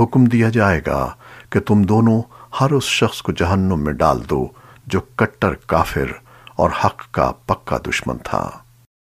حکم دیا جائے گا کہ تم دونوں ہر اس شخص کو جہنم میں ڈال دو جو کٹر کافر اور حق کا پکا دشمن تھا۔